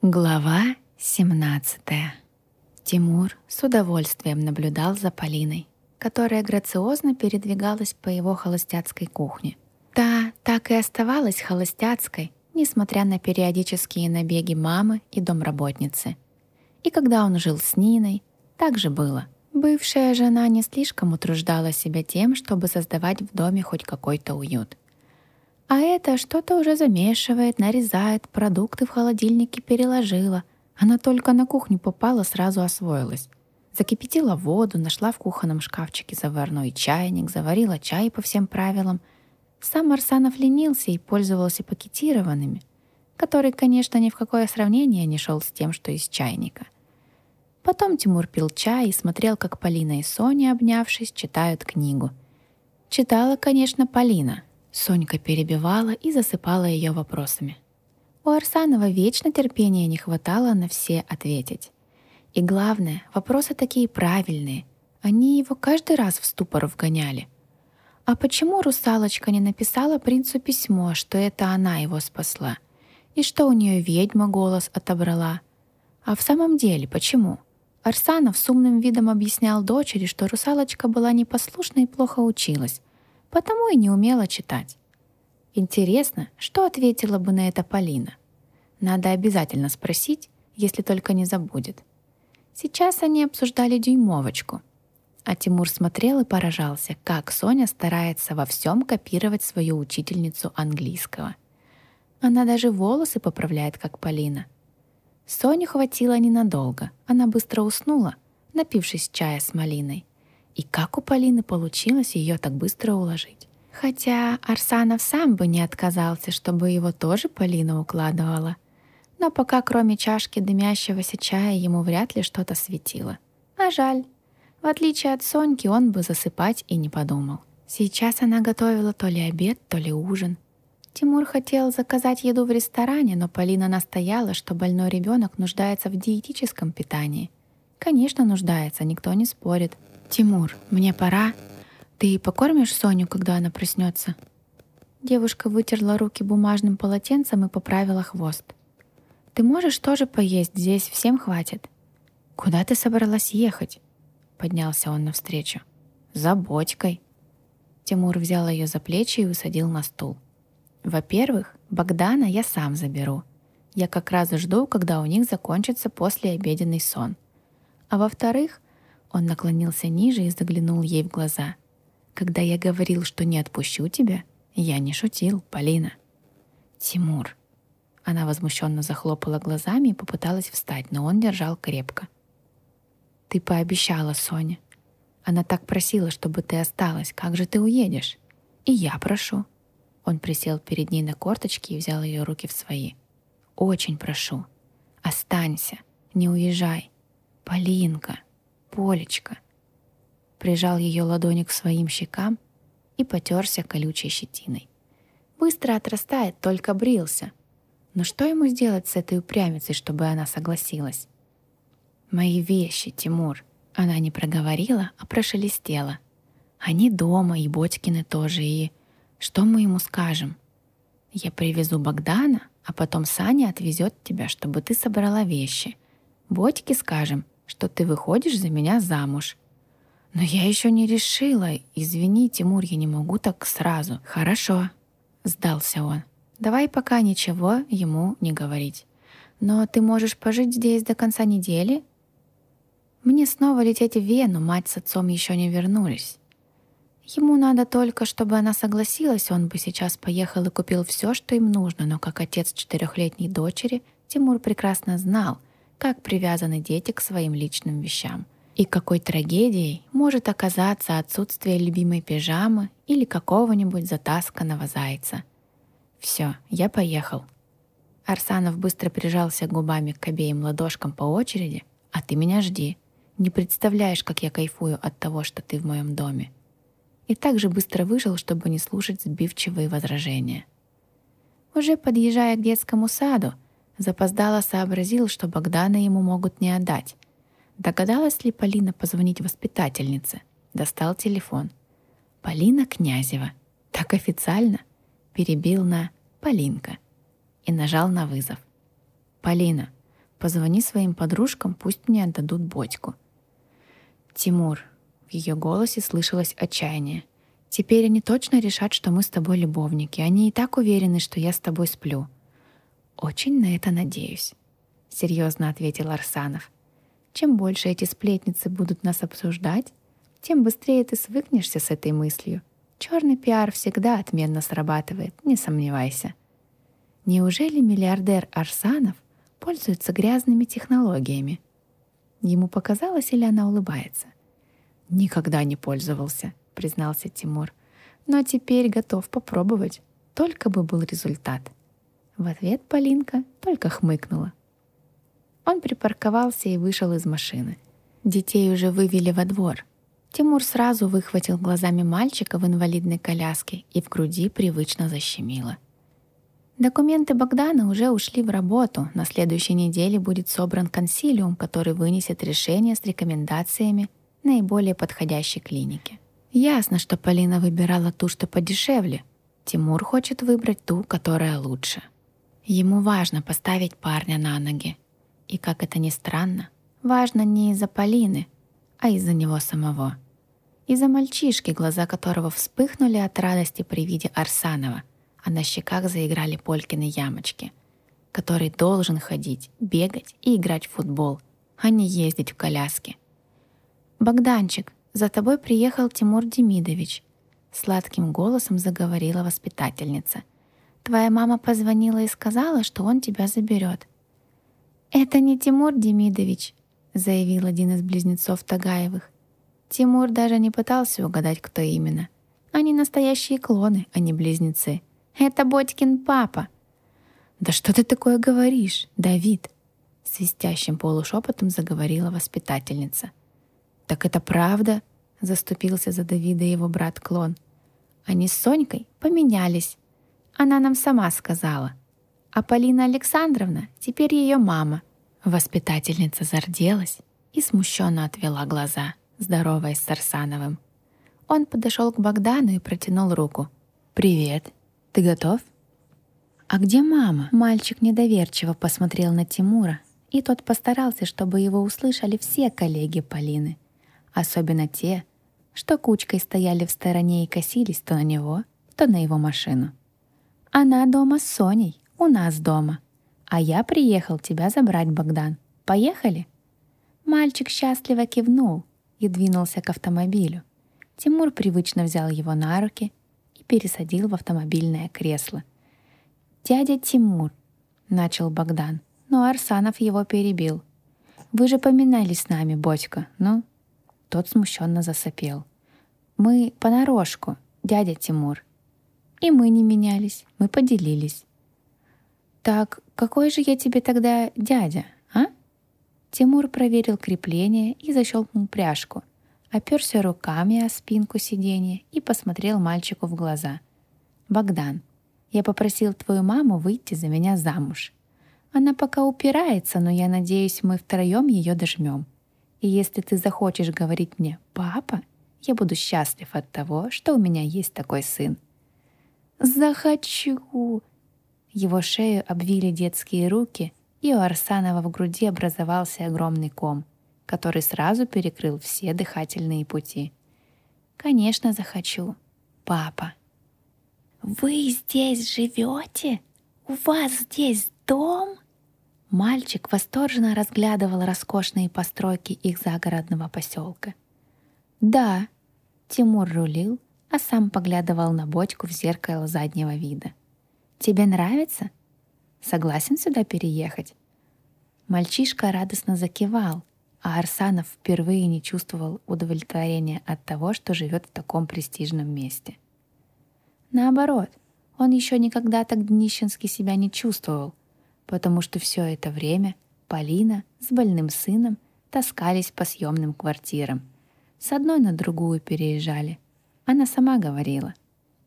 Глава 17 Тимур с удовольствием наблюдал за Полиной, которая грациозно передвигалась по его холостяцкой кухне. Та так и оставалась холостяцкой, несмотря на периодические набеги мамы и домработницы. И когда он жил с Ниной, так же было. Бывшая жена не слишком утруждала себя тем, чтобы создавать в доме хоть какой-то уют. А это что-то уже замешивает, нарезает, продукты в холодильнике переложила. Она только на кухню попала, сразу освоилась. Закипятила воду, нашла в кухонном шкафчике заварной чайник, заварила чай по всем правилам. Сам Арсанов ленился и пользовался пакетированными, который, конечно, ни в какое сравнение не шел с тем, что из чайника. Потом Тимур пил чай и смотрел, как Полина и Соня, обнявшись, читают книгу. Читала, конечно, Полина — Сонька перебивала и засыпала ее вопросами. У Арсанова вечно терпения не хватало на все ответить. И главное, вопросы такие правильные. Они его каждый раз в ступор вгоняли. А почему русалочка не написала принцу письмо, что это она его спасла? И что у нее ведьма голос отобрала? А в самом деле, почему? Арсанов с умным видом объяснял дочери, что русалочка была непослушна и плохо училась, потому и не умела читать. Интересно, что ответила бы на это Полина? Надо обязательно спросить, если только не забудет. Сейчас они обсуждали дюймовочку, а Тимур смотрел и поражался, как Соня старается во всем копировать свою учительницу английского. Она даже волосы поправляет, как Полина. Соню хватило ненадолго. Она быстро уснула, напившись чая с малиной. И как у Полины получилось ее так быстро уложить? Хотя Арсанов сам бы не отказался, чтобы его тоже Полина укладывала. Но пока кроме чашки дымящегося чая ему вряд ли что-то светило. А жаль. В отличие от Соньки, он бы засыпать и не подумал. Сейчас она готовила то ли обед, то ли ужин. Тимур хотел заказать еду в ресторане, но Полина настояла, что больной ребенок нуждается в диетическом питании. Конечно, нуждается, никто не спорит. «Тимур, мне пора. Ты покормишь Соню, когда она проснется?» Девушка вытерла руки бумажным полотенцем и поправила хвост. «Ты можешь тоже поесть, здесь всем хватит». «Куда ты собралась ехать?» Поднялся он навстречу. «За бочкой». Тимур взял ее за плечи и усадил на стул. «Во-первых, Богдана я сам заберу. Я как раз жду, когда у них закончится послеобеденный сон. А во-вторых, он наклонился ниже и заглянул ей в глаза. «Когда я говорил, что не отпущу тебя, я не шутил, Полина». «Тимур». Она возмущенно захлопала глазами и попыталась встать, но он держал крепко. «Ты пообещала, Соня. Она так просила, чтобы ты осталась. Как же ты уедешь? И я прошу». Он присел перед ней на корточки и взял ее руки в свои. «Очень прошу. Останься. Не уезжай. Полинка». Полечка. Прижал ее ладони к своим щекам и потерся колючей щетиной. Быстро отрастает, только брился. Но что ему сделать с этой упрямицей, чтобы она согласилась? «Мои вещи, Тимур», она не проговорила, а прошелестела. «Они дома, и Бодькины тоже, и...» «Что мы ему скажем?» «Я привезу Богдана, а потом Саня отвезет тебя, чтобы ты собрала вещи. Бодьке скажем, что ты выходишь за меня замуж. Но я еще не решила. Извини, Тимур, я не могу так сразу. Хорошо, сдался он. Давай пока ничего ему не говорить. Но ты можешь пожить здесь до конца недели? Мне снова лететь в Вену, мать с отцом еще не вернулись. Ему надо только, чтобы она согласилась, он бы сейчас поехал и купил все, что им нужно, но как отец четырехлетней дочери, Тимур прекрасно знал, как привязаны дети к своим личным вещам. И какой трагедией может оказаться отсутствие любимой пижамы или какого-нибудь затасканного зайца. Все, я поехал. Арсанов быстро прижался губами к обеим ладошкам по очереди, а ты меня жди. Не представляешь, как я кайфую от того, что ты в моем доме. И так же быстро вышел, чтобы не слушать сбивчивые возражения. Уже подъезжая к детскому саду, Запоздало сообразил, что Богдана ему могут не отдать. Догадалась ли Полина позвонить воспитательнице? Достал телефон. Полина Князева. Так официально. Перебил на «Полинка» и нажал на вызов. «Полина, Позвони своим подружкам, пусть мне отдадут Бодьку». «Тимур», — в ее голосе слышалось отчаяние, «теперь они точно решат, что мы с тобой любовники. Они и так уверены, что я с тобой сплю». «Очень на это надеюсь», — серьезно ответил Арсанов. «Чем больше эти сплетницы будут нас обсуждать, тем быстрее ты свыкнешься с этой мыслью. Черный пиар всегда отменно срабатывает, не сомневайся. Неужели миллиардер Арсанов пользуется грязными технологиями? Ему показалось, или она улыбается? «Никогда не пользовался», — признался Тимур. «Но теперь готов попробовать. Только бы был результат». В ответ Полинка только хмыкнула. Он припарковался и вышел из машины. Детей уже вывели во двор. Тимур сразу выхватил глазами мальчика в инвалидной коляске и в груди привычно защемило. Документы Богдана уже ушли в работу. На следующей неделе будет собран консилиум, который вынесет решение с рекомендациями наиболее подходящей клиники. Ясно, что Полина выбирала ту, что подешевле. Тимур хочет выбрать ту, которая лучше. Ему важно поставить парня на ноги. И, как это ни странно, важно не из-за Полины, а из-за него самого. Из-за мальчишки, глаза которого вспыхнули от радости при виде Арсанова, а на щеках заиграли Полькины ямочки, который должен ходить, бегать и играть в футбол, а не ездить в коляске. «Богданчик, за тобой приехал Тимур Демидович», сладким голосом заговорила воспитательница. «Твоя мама позвонила и сказала, что он тебя заберет». «Это не Тимур Демидович», заявил один из близнецов Тагаевых. Тимур даже не пытался угадать, кто именно. Они настоящие клоны, а не близнецы. Это Бодькин папа. «Да что ты такое говоришь, Давид?» Свистящим полушепотом заговорила воспитательница. «Так это правда?» — заступился за Давида его брат-клон. «Они с Сонькой поменялись. Она нам сама сказала. А Полина Александровна теперь ее мама. Воспитательница зарделась и смущенно отвела глаза, здороваясь с Арсановым. Он подошел к Богдану и протянул руку. «Привет, ты готов?» «А где мама?» Мальчик недоверчиво посмотрел на Тимура, и тот постарался, чтобы его услышали все коллеги Полины, особенно те, что кучкой стояли в стороне и косились то на него, то на его машину. «Она дома с Соней, у нас дома», а я приехал тебя забрать, Богдан. Поехали?» Мальчик счастливо кивнул и двинулся к автомобилю. Тимур привычно взял его на руки и пересадил в автомобильное кресло. «Дядя Тимур», — начал Богдан, но Арсанов его перебил. «Вы же поминались с нами, Бодька, ну?» Тот смущенно засопел. «Мы понарошку, дядя Тимур». И мы не менялись, мы поделились. «Так какой же я тебе тогда дядя, а?» Тимур проверил крепление и защелкнул пряжку, оперся руками о спинку сиденья и посмотрел мальчику в глаза. «Богдан, я попросил твою маму выйти за меня замуж. Она пока упирается, но я надеюсь, мы втроем ее дожмем. И если ты захочешь говорить мне «папа», я буду счастлив от того, что у меня есть такой сын». «Захочу!» Его шею обвили детские руки, и у Арсанова в груди образовался огромный ком, который сразу перекрыл все дыхательные пути. «Конечно, захочу. Папа». «Вы здесь живете? У вас здесь дом?» Мальчик восторженно разглядывал роскошные постройки их загородного поселка. «Да», — Тимур рулил, а сам поглядывал на бочку в зеркало заднего вида. Тебе нравится? Согласен сюда переехать?» Мальчишка радостно закивал, а Арсанов впервые не чувствовал удовлетворения от того, что живет в таком престижном месте. Наоборот, он еще никогда так днищенски себя не чувствовал, потому что все это время Полина с больным сыном таскались по съемным квартирам. С одной на другую переезжали. Она сама говорила —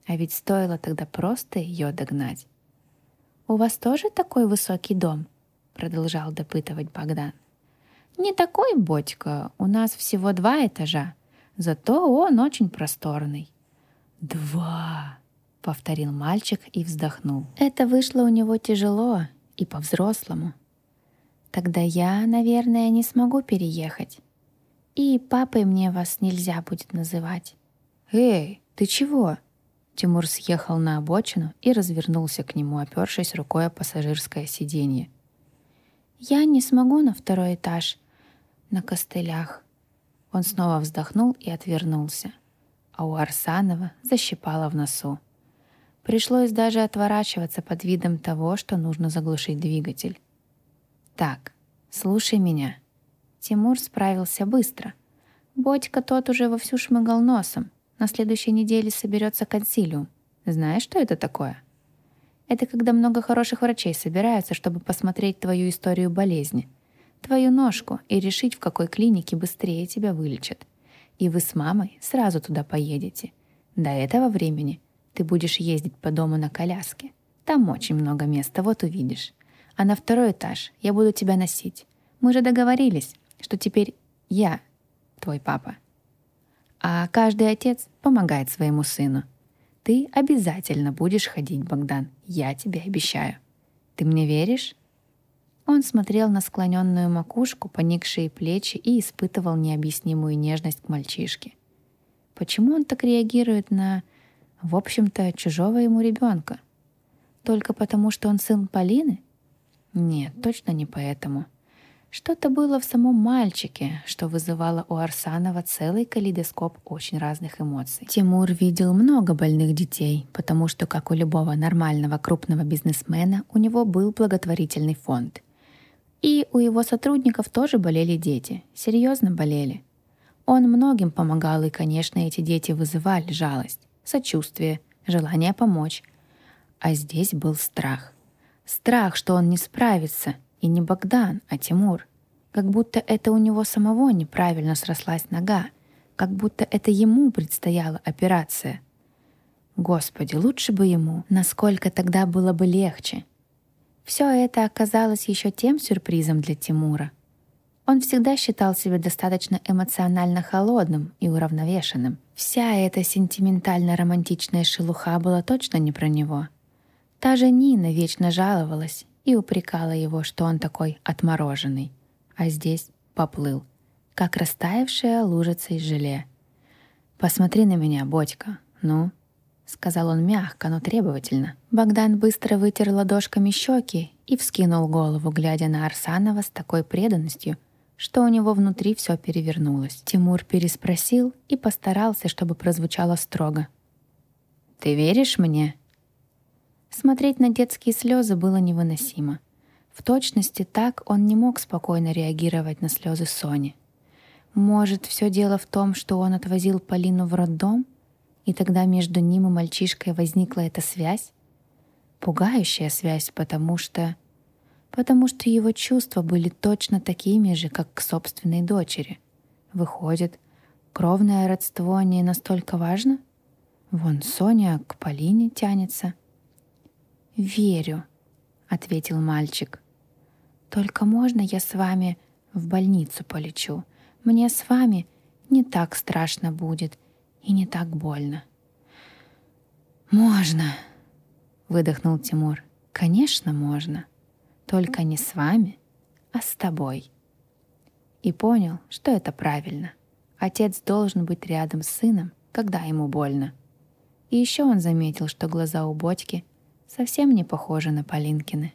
а ведь стоило тогда просто ее догнать. «У вас тоже такой высокий дом?» — продолжал допытывать Богдан. «Не такой, Бодька, у нас всего два этажа, зато он очень просторный». «Два!» — повторил мальчик и вздохнул. Это вышло у него тяжело и по-взрослому. Тогда я, наверное, не смогу переехать. И папой мне вас нельзя будет называть. «Эй, ты чего?» Тимур съехал на обочину и развернулся к нему, опершись рукой о пассажирское сиденье. «Я не смогу на второй этаж на костылях». Он снова вздохнул и отвернулся, а у Арсанова защипало в носу. Пришлось даже отворачиваться под видом того, что нужно заглушить двигатель. «Так, слушай меня». Тимур справился быстро. Бодька тот уже вовсю шмыгал носом. На следующей неделе соберется консилиум. Знаешь, что это такое? Это когда много хороших врачей собираются, чтобы посмотреть твою историю болезни, твою ножку и решить, в какой клинике быстрее тебя вылечат. И вы с мамой сразу туда поедете. До этого времени ты будешь ездить по дому на коляске. Там очень много места, вот увидишь. А на второй этаж я буду тебя носить. Мы же договорились, что теперь я твой папа. А каждый отец помогает своему сыну. Ты обязательно будешь ходить, Богдан, я тебе обещаю. Ты мне веришь? Он смотрел на склоненную макушку, поникшие плечи и испытывал необъяснимую нежность к мальчишке. Почему он так реагирует на, в общем-то, чужого ему ребенка? Только потому, что он сын Полины? Нет, точно не поэтому. Что-то было в самом мальчике, что вызывало у Арсанова целый калейдоскоп очень разных эмоций. Тимур видел много больных детей, потому что, как у любого нормального крупного бизнесмена, у него был благотворительный фонд. И у его сотрудников тоже болели дети, серьезно болели. Он многим помогал, и, конечно, эти дети вызывали жалость, сочувствие, желание помочь. А здесь был страх. Страх, что он не справится — и не Богдан, а Тимур. Как будто это у него самого неправильно срослась нога. Как будто это ему предстояла операция. Господи, лучше бы ему, насколько тогда было бы легче. Все это оказалось еще тем сюрпризом для Тимура. Он всегда считал себя достаточно эмоционально холодным и уравновешенным. Вся эта сентиментально-романтичная шелуха была точно не про него. Та же Нина вечно жаловалась, и упрекала его, что он такой отмороженный, а здесь поплыл, как растаявшая лужица из желе. «Посмотри на меня, Бодька, ну?» — сказал он мягко, но требовательно. Богдан быстро вытер ладошками щеки и вскинул голову, глядя на Арсанова с такой преданностью, что у него внутри все перевернулось. Тимур переспросил и постарался, чтобы прозвучало строго. «Ты веришь мне?» Смотреть на детские слезы было невыносимо. В точности так он не мог спокойно реагировать на слезы Сони. Может, все дело в том, что он отвозил Полину в роддом, и тогда между ним и мальчишкой возникла эта связь? Пугающая связь, потому что... Потому что его чувства были точно такими же, как к собственной дочери. Выходит, кровное родство не настолько важно? Вон Соня к Полине тянется — «Верю», — ответил мальчик. «Только можно я с вами в больницу полечу? Мне с вами не так страшно будет и не так больно». «Можно», — выдохнул Тимур. «Конечно, можно. Только не с вами, а с тобой». И понял, что это правильно. Отец должен быть рядом с сыном, когда ему больно. И еще он заметил, что глаза у Бодьки совсем не похожи на Полинкины.